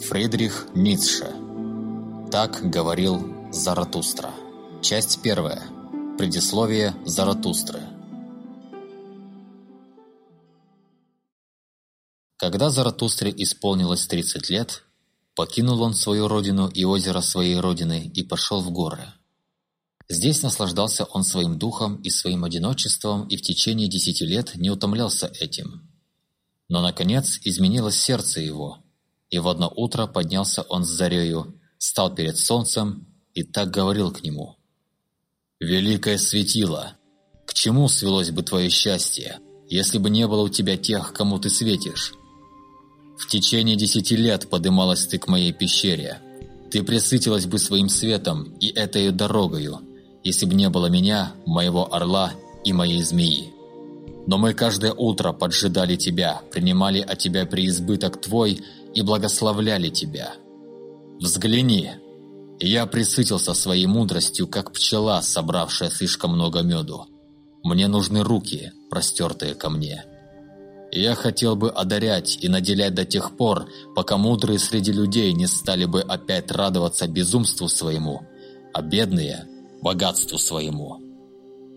Фридрих Ницше. Так говорил Заратустра. Часть первая. Предисловие Заратустры. Когда Заратустре исполнилось 30 лет, покинул он свою родину и озеро своей родины и пошел в горы. Здесь наслаждался он своим духом и своим одиночеством и в течение десяти лет не утомлялся этим. Но, наконец, изменилось сердце его, и в одно утро поднялся он с зарею, стал перед солнцем и так говорил к нему. «Великое светило! К чему свелось бы твое счастье, если бы не было у тебя тех, кому ты светишь? В течение десяти лет подымалась ты к моей пещере. Ты присытилась бы своим светом и этой дорогою, если бы не было меня, моего орла и моей змеи. Но мы каждое утро поджидали тебя, принимали от тебя преизбыток твой и благословляли тебя. Взгляни, я присытился своей мудростью, как пчела, собравшая слишком много меду. Мне нужны руки, простертые ко мне. Я хотел бы одарять и наделять до тех пор, пока мудрые среди людей не стали бы опять радоваться безумству своему, а бедные – богатству своему.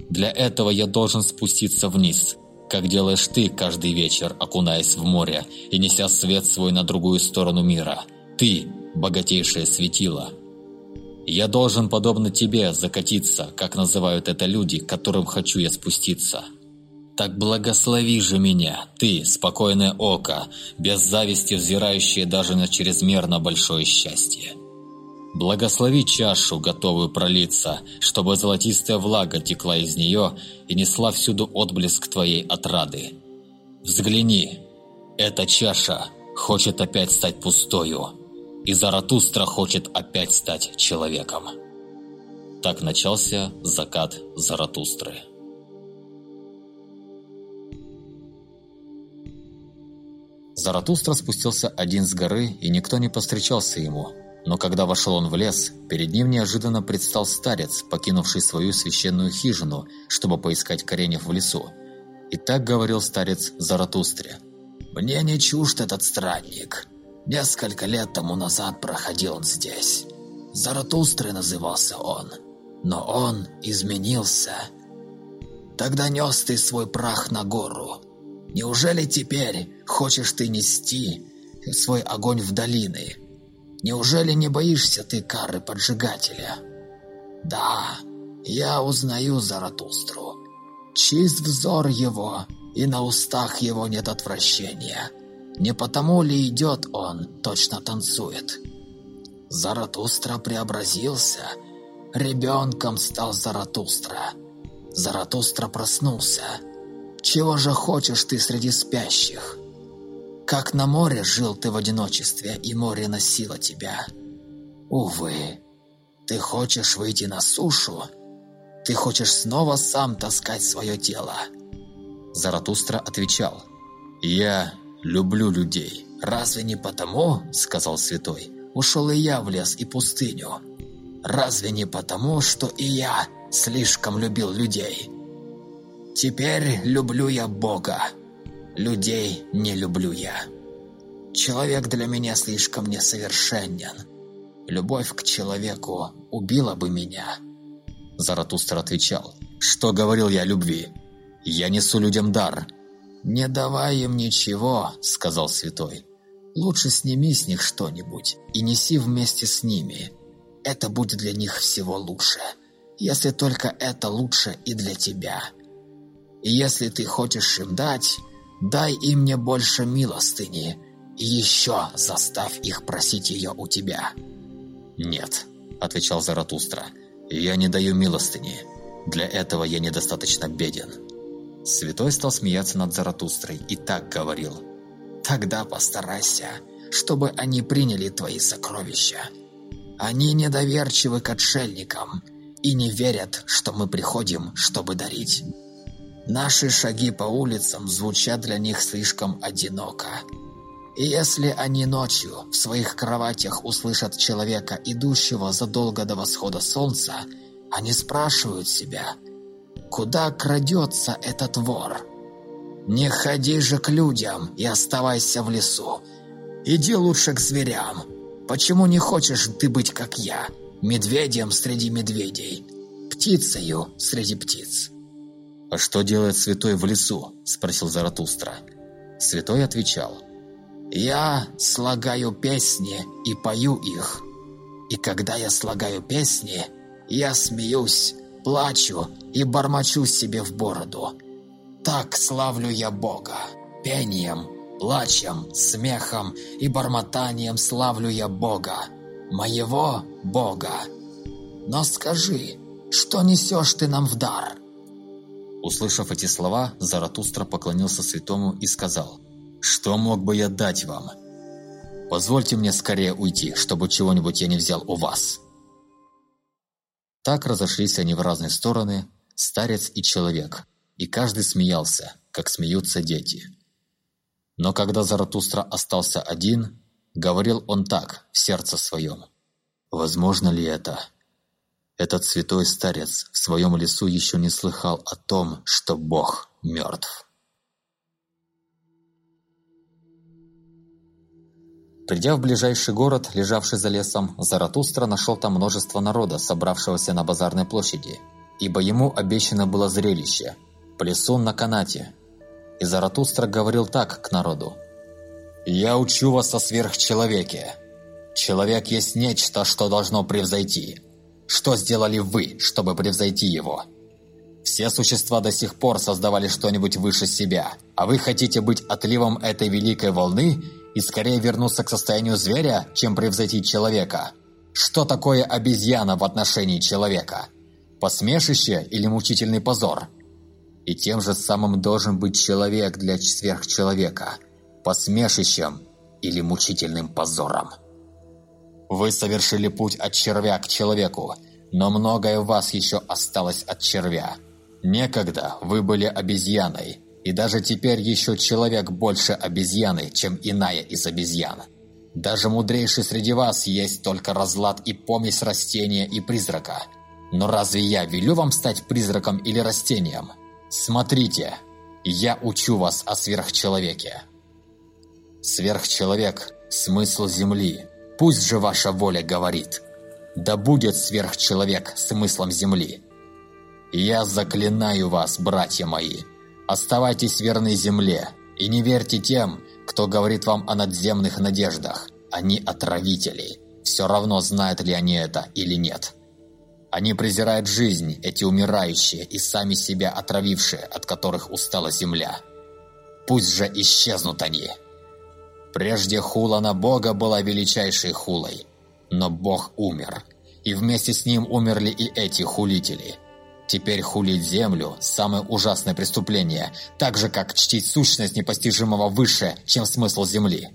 Для этого я должен спуститься вниз, как делаешь ты каждый вечер, окунаясь в море и неся свет свой на другую сторону мира. Ты – богатейшее светило. Я должен, подобно тебе, закатиться, как называют это люди, к которым хочу я спуститься. Так благослови же меня, ты, спокойное око, без зависти взирающее даже на чрезмерно большое счастье. Благослови чашу, готовую пролиться, чтобы золотистая влага текла из нее и несла всюду отблеск твоей отрады. Взгляни, эта чаша хочет опять стать пустою, и Заратустра хочет опять стать человеком. Так начался закат Заратустры. Заратустра спустился один с горы, и никто не постречался ему – но когда вошел он в лес, перед ним неожиданно предстал старец, покинувший свою священную хижину, чтобы поискать кореньев в лесу. И так говорил старец Заратустре. «Мне не чужд этот странник. Несколько лет тому назад проходил он здесь. Заратустрой назывался он, но он изменился. Тогда нес ты свой прах на гору. Неужели теперь хочешь ты нести свой огонь в долины?» Неужели не боишься ты кары поджигателя? Да, я узнаю Заратустру. Чист взор его, и на устах его нет отвращения. Не потому ли идет он, точно танцует? Заратустра преобразился. Ребенком стал Заратустра. Заратустра проснулся. Чего же хочешь ты среди спящих? Как на море жил ты в одиночестве, и море носило тебя. Увы, ты хочешь выйти на сушу? Ты хочешь снова сам таскать свое тело?» Заратустра отвечал, «Я люблю людей». «Разве не потому, — сказал святой, — ушел и я в лес и пустыню? Разве не потому, что и я слишком любил людей? Теперь люблю я Бога, Людей не люблю я. Человек для меня слишком несовершенен. Любовь к человеку убила бы меня. Заратустр отвечал, что говорил я о любви? Я несу людям дар. Не давай им ничего, сказал святой. Лучше сними с них что-нибудь и неси вместе с ними. Это будет для них всего лучше, если только это лучше и для тебя. И если ты хочешь им дать, Дай им мне больше милостыни, и еще заставь их просить ее у тебя». «Нет», — отвечал Заратустра, — «я не даю милостыни. Для этого я недостаточно беден». Святой стал смеяться над Заратустрой и так говорил. «Тогда постарайся, чтобы они приняли твои сокровища. Они недоверчивы к отшельникам и не верят, что мы приходим, чтобы дарить». Наши шаги по улицам звучат для них слишком одиноко. И если они ночью в своих кроватях услышат человека, идущего задолго до восхода солнца, они спрашивают себя, куда крадется этот вор? Не ходи же к людям и оставайся в лесу. Иди лучше к зверям. Почему не хочешь ты быть как я, медведем среди медведей, птицею среди птиц?» «А что делает святой в лесу?» – спросил Заратустра. Святой отвечал. «Я слагаю песни и пою их. И когда я слагаю песни, я смеюсь, плачу и бормочу себе в бороду. Так славлю я Бога. Пением, плачем, смехом и бормотанием славлю я Бога, моего Бога. Но скажи, что несешь ты нам в дар?» Услышав эти слова, Заратустра поклонился святому и сказал, «Что мог бы я дать вам? Позвольте мне скорее уйти, чтобы чего-нибудь я не взял у вас». Так разошлись они в разные стороны, старец и человек, и каждый смеялся, как смеются дети. Но когда Заратустра остался один, говорил он так в сердце своем. «Возможно ли это?» Этот святой старец в своем лесу еще не слыхал о том, что Бог мертв. Придя в ближайший город, лежавший за лесом, Заратустра нашел там множество народа, собравшегося на базарной площади, ибо ему обещано было зрелище – плесун на канате. И Заратустра говорил так к народу. «Я учу вас о сверхчеловеке. Человек есть нечто, что должно превзойти. Что сделали вы, чтобы превзойти его?» Все существа до сих пор создавали что-нибудь выше себя, а вы хотите быть отливом этой великой волны – и скорее вернуться к состоянию зверя, чем превзойти человека. Что такое обезьяна в отношении человека? Посмешище или мучительный позор? И тем же самым должен быть человек для сверхчеловека. Посмешищем или мучительным позором. Вы совершили путь от червя к человеку, но многое в вас еще осталось от червя. Некогда вы были обезьяной, и даже теперь еще человек больше обезьяны, чем иная из обезьян. Даже мудрейший среди вас есть только разлад и помесь растения и призрака. Но разве я велю вам стать призраком или растением? Смотрите, я учу вас о сверхчеловеке. Сверхчеловек – смысл Земли. Пусть же ваша воля говорит. Да будет сверхчеловек смыслом Земли. Я заклинаю вас, братья мои, Оставайтесь верны земле и не верьте тем, кто говорит вам о надземных надеждах. Они отравители. Все равно, знают ли они это или нет. Они презирают жизнь, эти умирающие и сами себя отравившие, от которых устала земля. Пусть же исчезнут они. Прежде хула на Бога была величайшей хулой, но Бог умер, и вместе с ним умерли и эти хулители – Теперь хулить землю – самое ужасное преступление, так же, как чтить сущность непостижимого выше, чем смысл земли.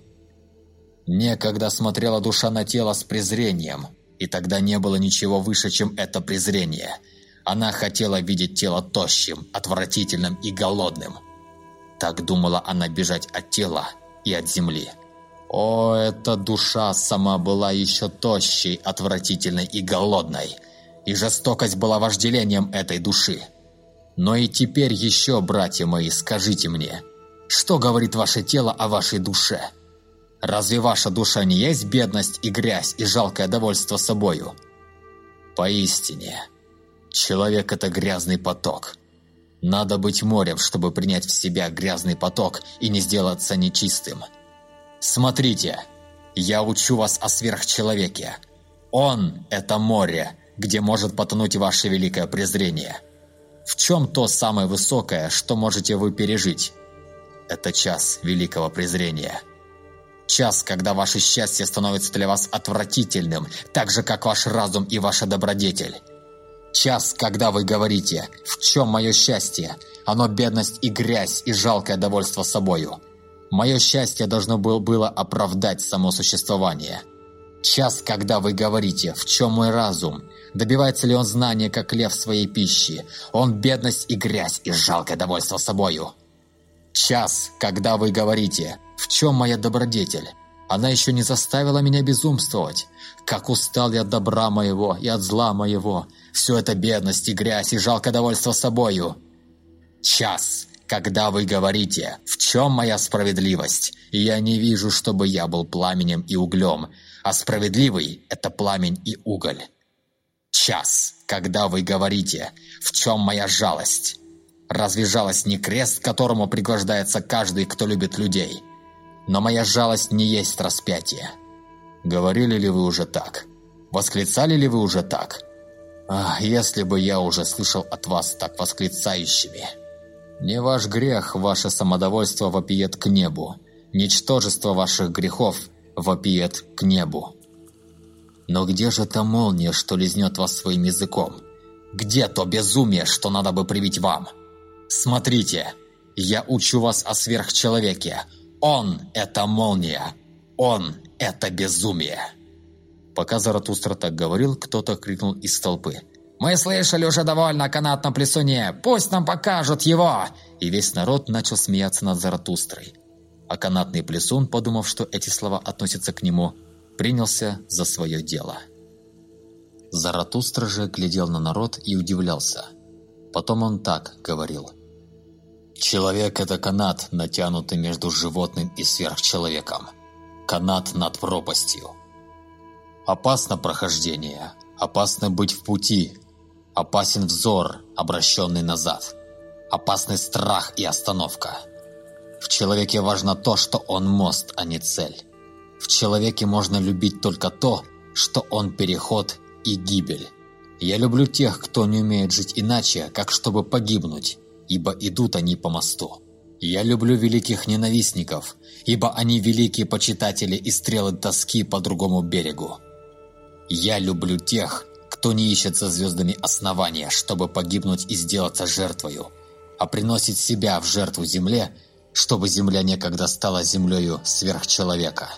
Некогда смотрела душа на тело с презрением, и тогда не было ничего выше, чем это презрение. Она хотела видеть тело тощим, отвратительным и голодным. Так думала она бежать от тела и от земли. О, эта душа сама была еще тощей, отвратительной и голодной – и жестокость была вожделением этой души. Но и теперь еще, братья мои, скажите мне, что говорит ваше тело о вашей душе? Разве ваша душа не есть бедность и грязь и жалкое довольство собою? Поистине, человек – это грязный поток. Надо быть морем, чтобы принять в себя грязный поток и не сделаться нечистым. Смотрите, я учу вас о сверхчеловеке. Он – это море, где может потонуть ваше великое презрение? В чем то самое высокое, что можете вы пережить? Это час великого презрения. Час, когда ваше счастье становится для вас отвратительным, так же, как ваш разум и ваша добродетель. Час, когда вы говорите «В чем мое счастье?» Оно бедность и грязь, и жалкое довольство собою. Мое счастье должно было оправдать само существование. Час, когда вы говорите «В чем мой разум?» Добивается ли он знания, как лев своей пищи? Он бедность и грязь, и жалкое довольство собою. Час, когда вы говорите «В чем моя добродетель?» Она еще не заставила меня безумствовать. Как устал я от добра моего и от зла моего. Все это бедность и грязь, и жалкое довольство собою. Час, когда вы говорите «В чем моя справедливость?» Я не вижу, чтобы я был пламенем и углем, а справедливый – это пламень и уголь. Час, когда вы говорите «В чем моя жалость?» Разве жалость не крест, к которому пригвождается каждый, кто любит людей? Но моя жалость не есть распятие. Говорили ли вы уже так? Восклицали ли вы уже так? Ах, если бы я уже слышал от вас так восклицающими. Не ваш грех, ваше самодовольство вопиет к небу. Ничтожество ваших грехов вопиет к небу. Но где же та молния, что лизнет вас своим языком? Где то безумие, что надо бы привить вам? Смотрите, я учу вас о сверхчеловеке. Он – это молния. Он – это безумие. Пока Заратустра так говорил, кто-то крикнул из толпы. «Мы слышали уже довольно о канатном плесуне! Пусть нам покажут его!» И весь народ начал смеяться над Заратустрой. А канатный плесун, подумав, что эти слова относятся к нему, принялся за свое дело. Заратустра же глядел на народ и удивлялся. Потом он так говорил. «Человек – это канат, натянутый между животным и сверхчеловеком. Канат над пропастью. Опасно прохождение, опасно быть в пути, опасен взор, обращенный назад, опасный страх и остановка. В человеке важно то, что он мост, а не цель. В человеке можно любить только то, что он переход и гибель. Я люблю тех, кто не умеет жить иначе, как чтобы погибнуть, ибо идут они по мосту. Я люблю великих ненавистников, ибо они великие почитатели и стрелы тоски по другому берегу. Я люблю тех, кто не ищет за звездами основания, чтобы погибнуть и сделаться жертвою, а приносит себя в жертву земле, чтобы земля некогда стала землею сверхчеловека.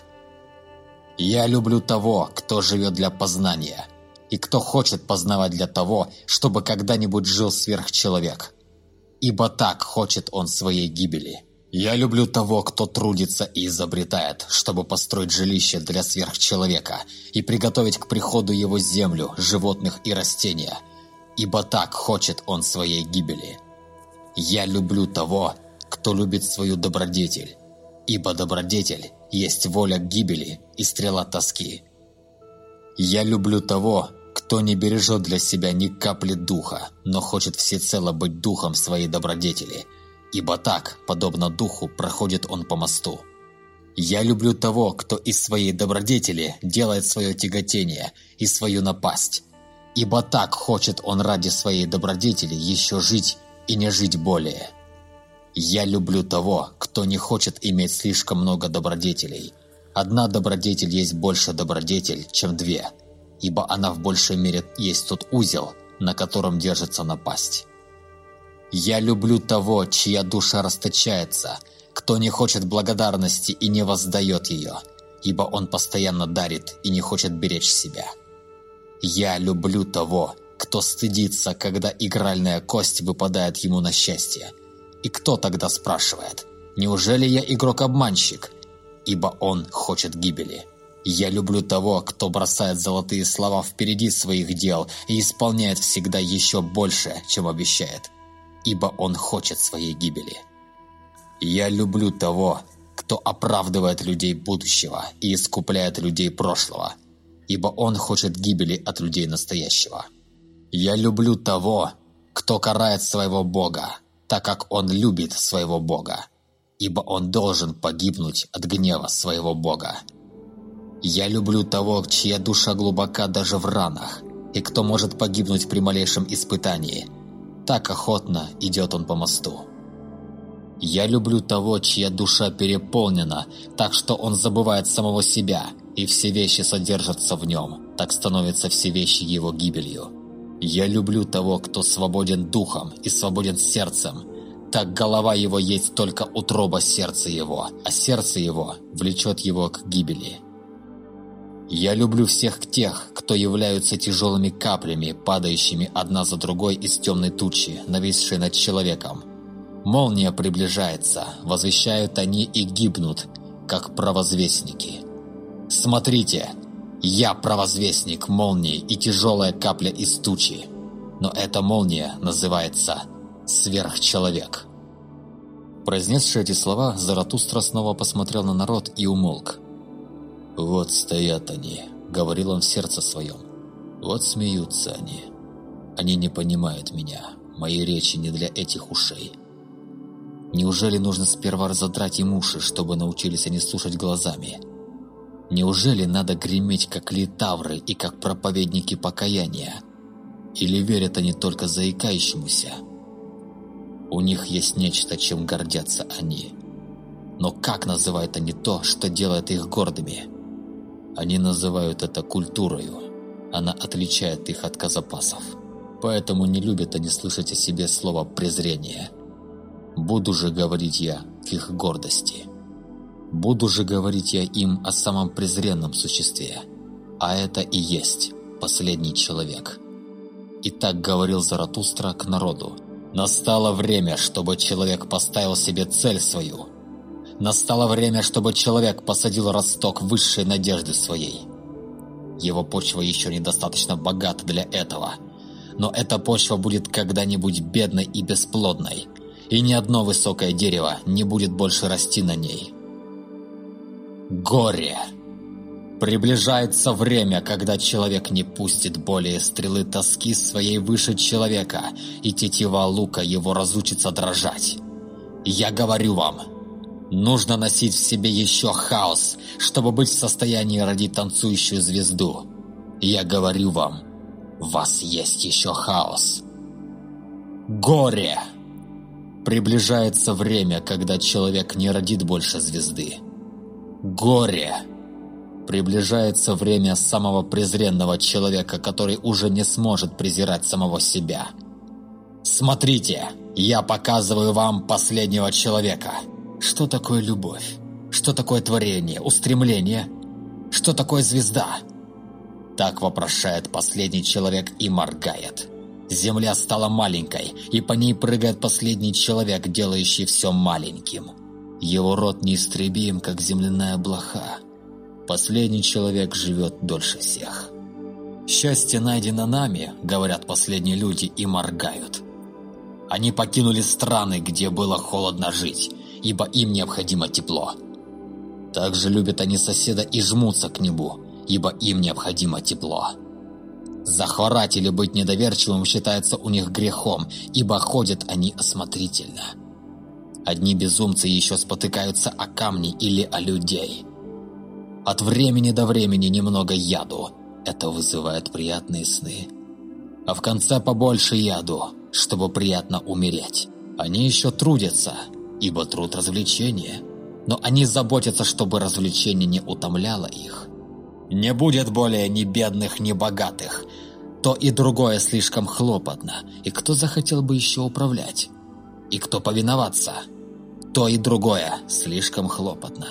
Я люблю того, кто живет для познания, и кто хочет познавать для того, чтобы когда-нибудь жил сверхчеловек. Ибо так хочет он своей гибели. Я люблю того, кто трудится и изобретает, чтобы построить жилище для сверхчеловека и приготовить к приходу его землю, животных и растения, ибо так хочет он своей гибели. Я люблю того, кто любит свою добродетель, ибо добродетель есть воля гибели и стрела тоски. Я люблю того, кто не бережет для себя ни капли духа, но хочет всецело быть духом своей добродетели – ибо так, подобно духу, проходит он по мосту. Я люблю того, кто из своей добродетели делает свое тяготение и свою напасть, ибо так хочет он ради своей добродетели еще жить и не жить более. Я люблю того, кто не хочет иметь слишком много добродетелей. Одна добродетель есть больше добродетель, чем две, ибо она в большей мере есть тот узел, на котором держится напасть. Я люблю того, чья душа расточается, кто не хочет благодарности и не воздает ее, ибо он постоянно дарит и не хочет беречь себя. Я люблю того, кто стыдится, когда игральная кость выпадает ему на счастье. И кто тогда спрашивает, неужели я игрок-обманщик? Ибо он хочет гибели. Я люблю того, кто бросает золотые слова впереди своих дел и исполняет всегда еще больше, чем обещает ибо он хочет своей гибели. Я люблю того, кто оправдывает людей будущего и искупляет людей прошлого, ибо он хочет гибели от людей настоящего. Я люблю того, кто карает своего Бога, так как он любит своего Бога, ибо он должен погибнуть от гнева своего Бога. Я люблю того, чья душа глубока даже в ранах, и кто может погибнуть при малейшем испытании – так охотно идет он по мосту. Я люблю того, чья душа переполнена, так что он забывает самого себя, и все вещи содержатся в нем, так становятся все вещи его гибелью. Я люблю того, кто свободен духом и свободен сердцем, так голова его есть только утроба сердца его, а сердце его влечет его к гибели. Я люблю всех тех, кто являются тяжелыми каплями, падающими одна за другой из темной тучи, нависшей над человеком. Молния приближается, возвещают они и гибнут, как провозвестники. Смотрите, я провозвестник молнии и тяжелая капля из тучи, но эта молния называется сверхчеловек. Произнесший эти слова, Заратустра снова посмотрел на народ и умолк. «Вот стоят они», — говорил он в сердце своем. «Вот смеются они. Они не понимают меня. Мои речи не для этих ушей». Неужели нужно сперва разодрать им уши, чтобы научились они слушать глазами? Неужели надо греметь, как литавры и как проповедники покаяния? Или верят они только заикающемуся? У них есть нечто, чем гордятся они. Но как называют они то, что делает их гордыми? Они называют это культурою. Она отличает их от казапасов. Поэтому не любят они слышать о себе слово «презрение». Буду же говорить я к их гордости. Буду же говорить я им о самом презренном существе. А это и есть последний человек. И так говорил Заратустра к народу. Настало время, чтобы человек поставил себе цель свою. Настало время, чтобы человек посадил росток высшей надежды своей. Его почва еще недостаточно богата для этого. Но эта почва будет когда-нибудь бедной и бесплодной – и ни одно высокое дерево не будет больше расти на ней. Горе! Приближается время, когда человек не пустит более стрелы тоски своей выше человека, и тетива лука его разучится дрожать. Я говорю вам, нужно носить в себе еще хаос, чтобы быть в состоянии родить танцующую звезду. Я говорю вам, у вас есть еще хаос. Горе! Приближается время, когда человек не родит больше звезды. Горе! Приближается время самого презренного человека, который уже не сможет презирать самого себя. Смотрите, я показываю вам последнего человека. Что такое любовь? Что такое творение, устремление? Что такое звезда? Так вопрошает последний человек и моргает. Земля стала маленькой, и по ней прыгает последний человек, делающий все маленьким. Его рот неистребим, как земляная блоха. Последний человек живет дольше всех. «Счастье найдено нами», — говорят последние люди и моргают. Они покинули страны, где было холодно жить, ибо им необходимо тепло. Также любят они соседа и жмутся к небу, ибо им необходимо тепло. Захворать или быть недоверчивым считается у них грехом, ибо ходят они осмотрительно. Одни безумцы еще спотыкаются о камни или о людей. От времени до времени немного яду. Это вызывает приятные сны. А в конце побольше яду, чтобы приятно умереть. Они еще трудятся, ибо труд развлечения. Но они заботятся, чтобы развлечение не утомляло их. Не будет более ни бедных, ни богатых. То и другое слишком хлопотно. И кто захотел бы еще управлять? И кто повиноваться? То и другое слишком хлопотно.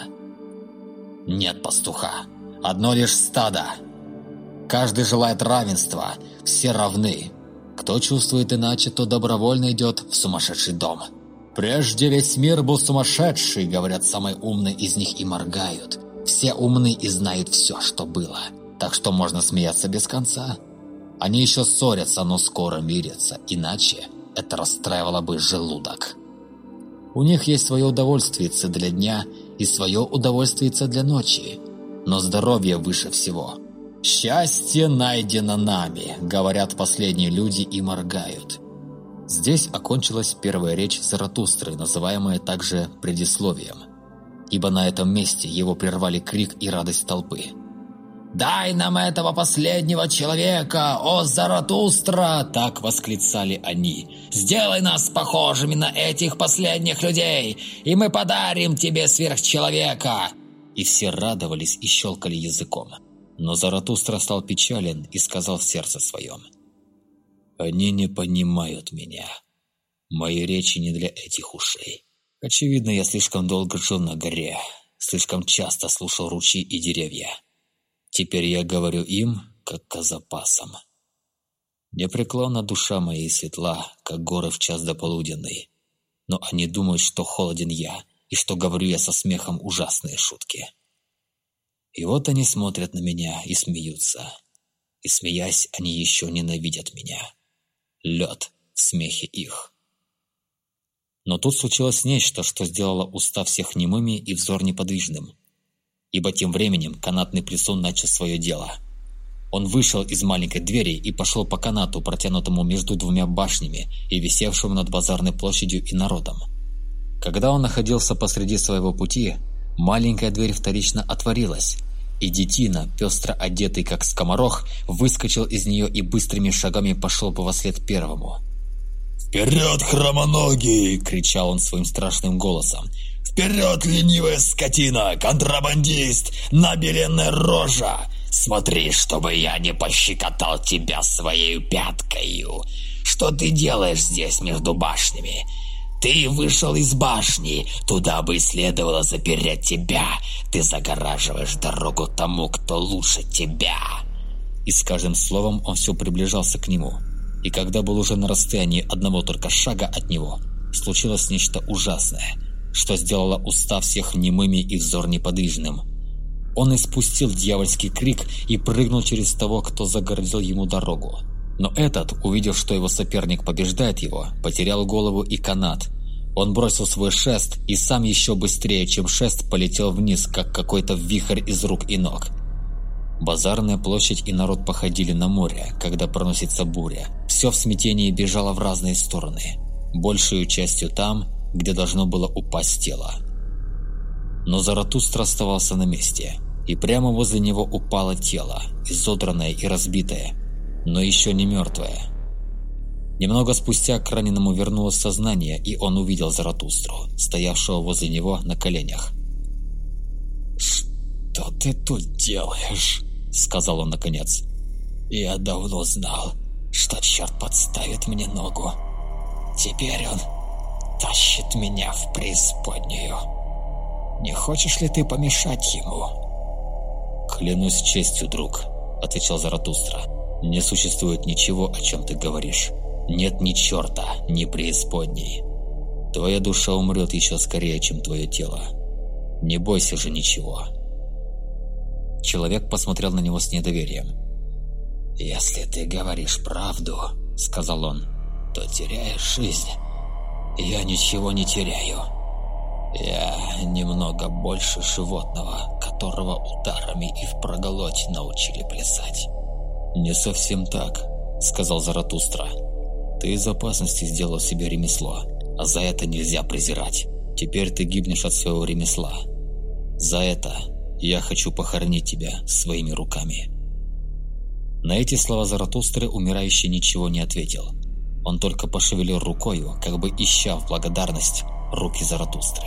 Нет пастуха. Одно лишь стадо. Каждый желает равенства. Все равны. Кто чувствует иначе, то добровольно идет в сумасшедший дом. «Прежде весь мир был сумасшедший», — говорят самые умные из них и моргают. Все умны и знают все, что было. Так что можно смеяться без конца. Они еще ссорятся, но скоро мирятся, иначе это расстраивало бы желудок. У них есть свое удовольствие для дня и свое удовольствие для ночи, но здоровье выше всего. «Счастье найдено нами», — говорят последние люди и моргают. Здесь окончилась первая речь Заратустры, называемая также предисловием – ибо на этом месте его прервали крик и радость толпы. «Дай нам этого последнего человека, о Заратустра!» – так восклицали они. «Сделай нас похожими на этих последних людей, и мы подарим тебе сверхчеловека!» И все радовались и щелкали языком. Но Заратустра стал печален и сказал в сердце своем. «Они не понимают меня. Мои речи не для этих ушей. Очевидно, я слишком долго жил на горе, слишком часто слушал ручьи и деревья. Теперь я говорю им, как казапасам. Непреклонна душа моей светла, как горы в час дополуденный. Но они думают, что холоден я, и что говорю я со смехом ужасные шутки. И вот они смотрят на меня и смеются. И смеясь, они еще ненавидят меня. Лед в смехе их. Но тут случилось нечто, что сделало уста всех немыми и взор неподвижным. Ибо тем временем канатный плесун начал свое дело. Он вышел из маленькой двери и пошел по канату, протянутому между двумя башнями и висевшему над базарной площадью и народом. Когда он находился посреди своего пути, маленькая дверь вторично отворилась, и детина, пестро одетый как скоморох, выскочил из нее и быстрыми шагами пошел по вослед первому. «Вперед, хромоногий!» — кричал он своим страшным голосом. «Вперед, ленивая скотина! Контрабандист! Набеленная рожа! Смотри, чтобы я не пощекотал тебя своей пяткою! Что ты делаешь здесь между башнями? Ты вышел из башни, туда бы следовало запереть тебя. Ты загораживаешь дорогу тому, кто лучше тебя. И с каждым словом он все приближался к нему. И когда был уже на расстоянии одного только шага от него, случилось нечто ужасное, что сделало уста всех немыми и взор неподвижным. Он испустил дьявольский крик и прыгнул через того, кто загородил ему дорогу. Но этот, увидев, что его соперник побеждает его, потерял голову и канат. Он бросил свой шест и сам еще быстрее, чем шест, полетел вниз, как какой-то вихрь из рук и ног. Базарная площадь и народ походили на море, когда проносится буря. Все в смятении бежало в разные стороны. Большую частью там, где должно было упасть тело. Но Заратустра оставался на месте, и прямо возле него упало тело, изодранное и разбитое, но еще не мертвое. Немного спустя к раненому вернулось сознание, и он увидел Заратустру, стоявшего возле него на коленях. «Что ты тут делаешь?» — сказал он наконец. «Я давно знал, что черт подставит мне ногу. Теперь он тащит меня в преисподнюю. Не хочешь ли ты помешать ему?» «Клянусь честью, друг», — отвечал Заратустра. Не существует ничего, о чем ты говоришь. Нет ни черта, ни преисподней. Твоя душа умрет еще скорее, чем твое тело. Не бойся же ничего. Человек посмотрел на него с недоверием. «Если ты говоришь правду, — сказал он, — то теряешь жизнь. Я ничего не теряю. Я немного больше животного, которого ударами и в проголодь научили плясать. «Не совсем так», — сказал Заратустра. «Ты из опасности сделал себе ремесло, а за это нельзя презирать. Теперь ты гибнешь от своего ремесла. За это я хочу похоронить тебя своими руками». На эти слова Заратустры умирающий ничего не ответил. Он только пошевелил рукою, как бы ища в благодарность руки Заратустры.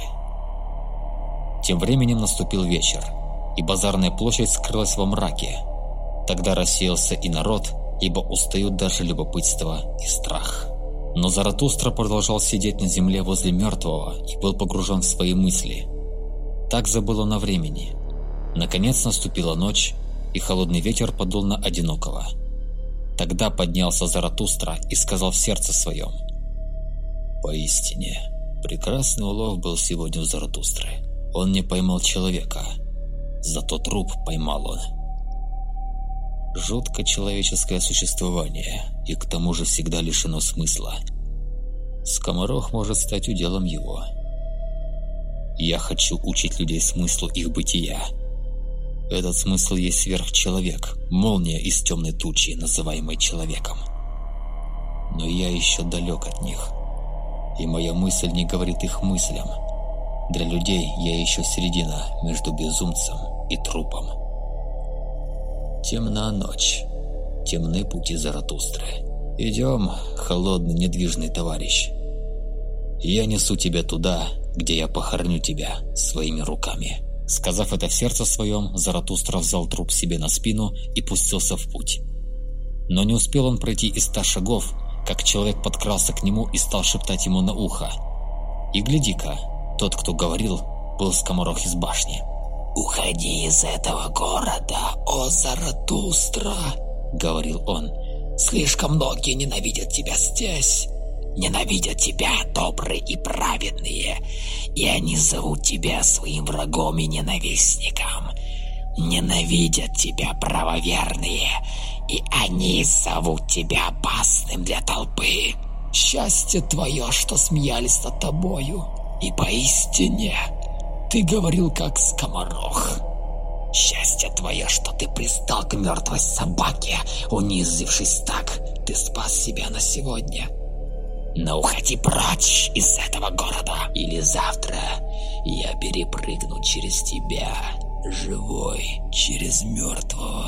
Тем временем наступил вечер, и базарная площадь скрылась во мраке, Тогда рассеялся и народ, ибо устают даже любопытство и страх. Но Заратустра продолжал сидеть на земле возле мертвого и был погружен в свои мысли. Так забыл он о времени. Наконец наступила ночь, и холодный ветер подул на одинокого. Тогда поднялся Заратустра и сказал в сердце своем. «Поистине, прекрасный улов был сегодня у Заратустры. Он не поймал человека, зато труп поймал он». Жутко человеческое существование, и к тому же всегда лишено смысла. Скоморох может стать уделом его. Я хочу учить людей смыслу их бытия. Этот смысл есть сверхчеловек, молния из темной тучи, называемой человеком. Но я еще далек от них, и моя мысль не говорит их мыслям. Для людей я еще середина между безумцем и трупом. Темна ночь, темны пути Заратустры. Идем, холодный, недвижный товарищ. Я несу тебя туда, где я похороню тебя своими руками. Сказав это в сердце своем, Заратустра взял труп себе на спину и пустился в путь. Но не успел он пройти и ста шагов, как человек подкрался к нему и стал шептать ему на ухо. И гляди-ка, тот, кто говорил, был скоморох из башни. «Уходи из этого города, о Заратустра!» — говорил он. «Слишком многие ненавидят тебя здесь, ненавидят тебя добрые и праведные, и они зовут тебя своим врагом и ненавистником. Ненавидят тебя правоверные, и они зовут тебя опасным для толпы. Счастье твое, что смеялись над тобою, и поистине ты говорил как скоморох. Счастье твое, что ты пристал к мертвой собаке, унизившись так, ты спас себя на сегодня. Но уходи прочь из этого города, или завтра я перепрыгну через тебя, живой, через мертвого.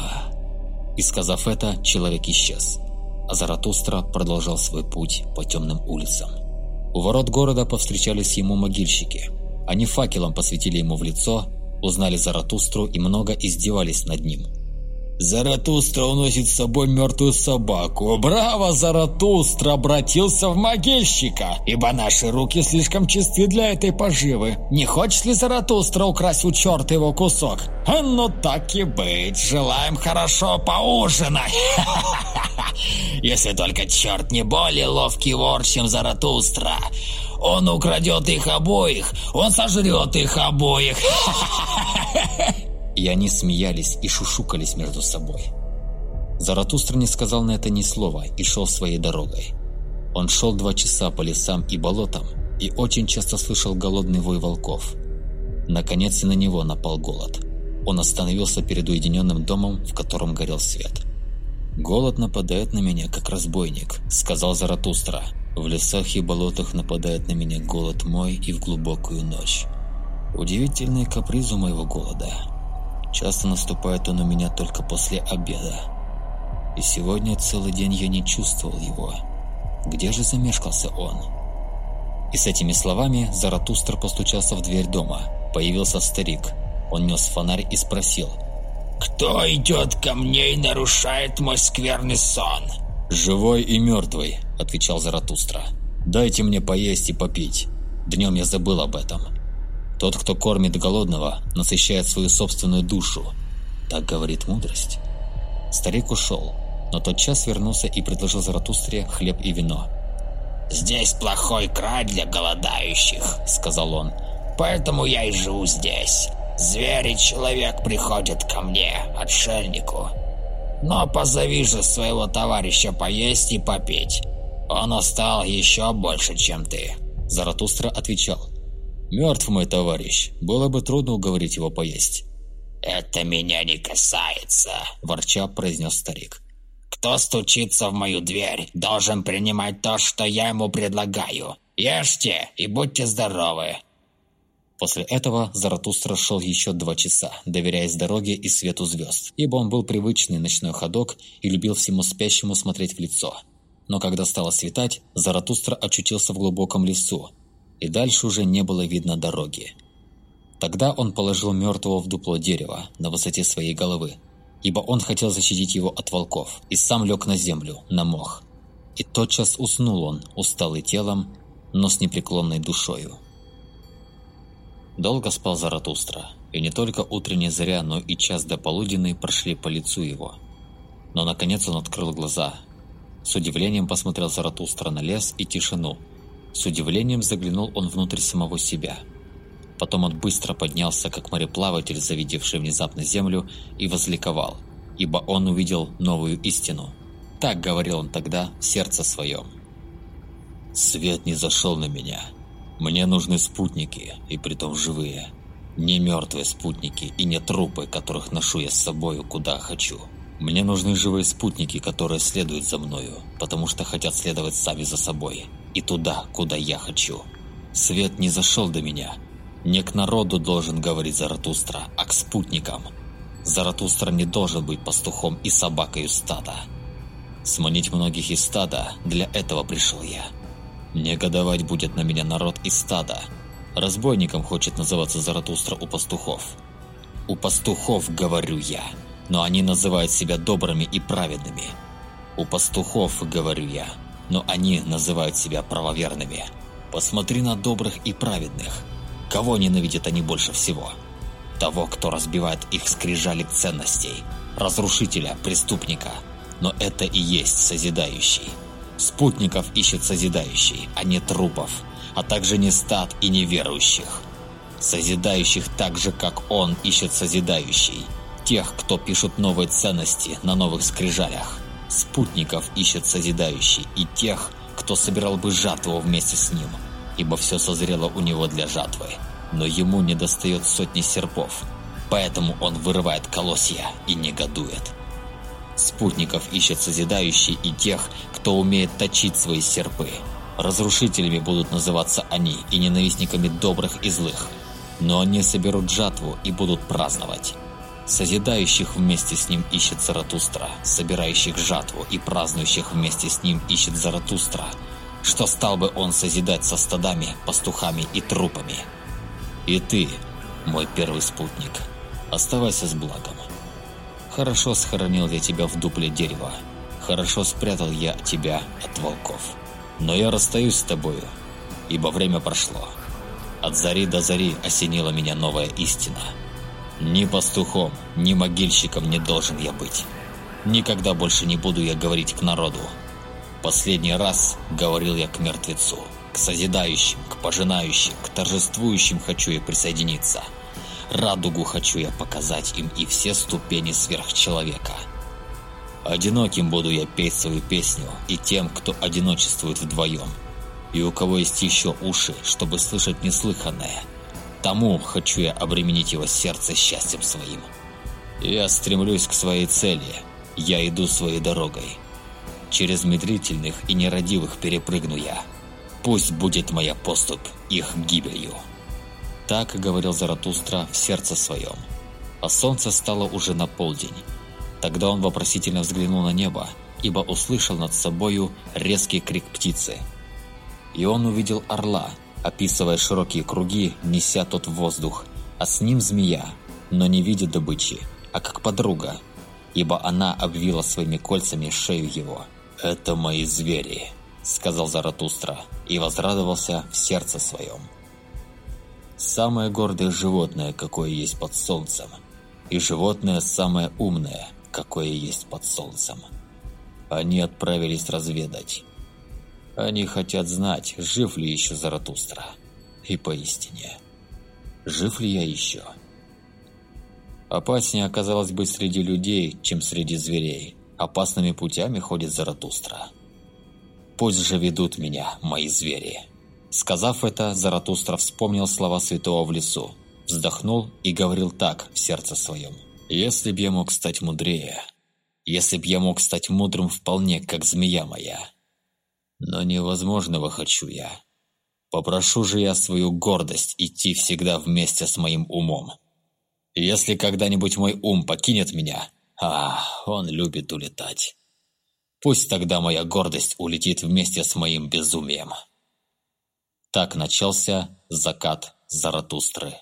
И сказав это, человек исчез, а Заратустра продолжал свой путь по темным улицам. У ворот города повстречались ему могильщики. Они факелом посветили ему в лицо, узнали Заратустру и много издевались над ним – Заратустра уносит с собой мертвую собаку. Браво, Заратустра обратился в могильщика, ибо наши руки слишком чисты для этой поживы. Не хочешь ли Заратустра украсть у черта его кусок? А ну так и быть, желаем хорошо поужинать. Если только черт не более ловкий вор, чем Заратустра. Он украдет их обоих, он сожрет их обоих. И они смеялись и шушукались между собой. Заратустра не сказал на это ни слова и шел своей дорогой. Он шел два часа по лесам и болотам и очень часто слышал голодный вой волков. Наконец и на него напал голод. Он остановился перед уединенным домом, в котором горел свет. «Голод нападает на меня, как разбойник», — сказал Заратустра. «В лесах и болотах нападает на меня голод мой и в глубокую ночь. Удивительные капризы моего голода. Часто наступает он у меня только после обеда. И сегодня целый день я не чувствовал его. Где же замешкался он? И с этими словами Заратустр постучался в дверь дома. Появился старик. Он нес фонарь и спросил. «Кто идет ко мне и нарушает мой скверный сон?» «Живой и мертвый», — отвечал Заратустра. «Дайте мне поесть и попить. Днем я забыл об этом». Тот, кто кормит голодного, насыщает свою собственную душу. Так говорит мудрость. Старик ушел, но тот час вернулся и предложил Заратустре хлеб и вино. «Здесь плохой край для голодающих», — сказал он. «Поэтому я и живу здесь. Зверь и человек приходят ко мне, отшельнику. Но позови же своего товарища поесть и попить. Он устал еще больше, чем ты». Заратустра отвечал. Мертв мой товарищ. Было бы трудно уговорить его поесть. «Это меня не касается», – ворча произнес старик. «Кто стучится в мою дверь, должен принимать то, что я ему предлагаю. Ешьте и будьте здоровы». После этого Заратустра шел еще два часа, доверяясь дороге и свету звезд, ибо он был привычный ночной ходок и любил всему спящему смотреть в лицо. Но когда стало светать, Заратустра очутился в глубоком лесу, и дальше уже не было видно дороги. Тогда он положил мертвого в дупло дерева на высоте своей головы, ибо он хотел защитить его от волков, и сам лег на землю, на мох. И тотчас уснул он, усталый телом, но с непреклонной душою. Долго спал Заратустра, и не только утренняя заря, но и час до полуденной прошли по лицу его. Но наконец он открыл глаза. С удивлением посмотрел Заратустра на лес и тишину – с удивлением заглянул он внутрь самого себя. Потом он быстро поднялся, как мореплаватель, завидевший внезапно землю, и возликовал, ибо он увидел новую истину. Так говорил он тогда в сердце своем. «Свет не зашел на меня. Мне нужны спутники, и притом живые. Не мертвые спутники и не трупы, которых ношу я с собою, куда хочу. Мне нужны живые спутники, которые следуют за мною, потому что хотят следовать сами за собой, и туда, куда я хочу. Свет не зашел до меня. Не к народу должен говорить Заратустра, а к спутникам. Заратустра не должен быть пастухом и собакой стада. Сманить многих из стада, для этого пришел я. Негодовать будет на меня народ из стада. Разбойником хочет называться Заратустра у пастухов. У пастухов, говорю я, но они называют себя добрыми и праведными. У пастухов, говорю я, но они называют себя правоверными. Посмотри на добрых и праведных. Кого ненавидят они больше всего? Того, кто разбивает их скрижали ценностей. Разрушителя, преступника. Но это и есть созидающий. Спутников ищет созидающий, а не трупов, а также не стад и неверующих. Созидающих так же, как он ищет созидающий. Тех, кто пишут новые ценности на новых скрижалях. Спутников ищет созидающий и тех, кто собирал бы жатву вместе с ним, ибо все созрело у него для жатвы. Но ему недостает сотни серпов, поэтому он вырывает колосья и негодует. Спутников ищет созидающий и тех, кто умеет точить свои серпы. Разрушителями будут называться они и ненавистниками добрых и злых. Но они соберут жатву и будут праздновать. Созидающих вместе с ним ищет Заратустра, собирающих жатву и празднующих вместе с ним ищет Заратустра. Что стал бы он созидать со стадами, пастухами и трупами? И ты, мой первый спутник, оставайся с благом. Хорошо схоронил я тебя в дупле дерева. Хорошо спрятал я тебя от волков. Но я расстаюсь с тобою, ибо время прошло. От зари до зари осенила меня новая истина. Ни пастухом, ни могильщиком не должен я быть. Никогда больше не буду я говорить к народу. Последний раз говорил я к мертвецу, к созидающим, к пожинающим, к торжествующим хочу я присоединиться – Радугу хочу я показать им и все ступени сверхчеловека. Одиноким буду я петь свою песню и тем, кто одиночествует вдвоем. И у кого есть еще уши, чтобы слышать неслыханное, тому хочу я обременить его сердце счастьем своим. Я стремлюсь к своей цели, я иду своей дорогой. Через медлительных и нерадивых перепрыгну я. Пусть будет моя поступь их гибелью. Так говорил Заратустра в сердце своем. А солнце стало уже на полдень. Тогда он вопросительно взглянул на небо, ибо услышал над собою резкий крик птицы. И он увидел орла, описывая широкие круги, неся тот в воздух, а с ним змея, но не видит добычи, а как подруга, ибо она обвила своими кольцами шею его. «Это мои звери», — сказал Заратустра, и возрадовался в сердце своем. Самое гордое животное, какое есть под солнцем. И животное самое умное, какое есть под солнцем. Они отправились разведать. Они хотят знать, жив ли еще Заратустра. И поистине, жив ли я еще? Опаснее оказалось быть среди людей, чем среди зверей. Опасными путями ходит Заратустра. Пусть же ведут меня, мои звери. Сказав это, Заратустра вспомнил слова святого в лесу, вздохнул и говорил так в сердце своем. «Если б я мог стать мудрее, если б я мог стать мудрым вполне, как змея моя. Но невозможного хочу я. Попрошу же я свою гордость идти всегда вместе с моим умом. Если когда-нибудь мой ум покинет меня, а, он любит улетать. Пусть тогда моя гордость улетит вместе с моим безумием». Так начался закат Заратустры.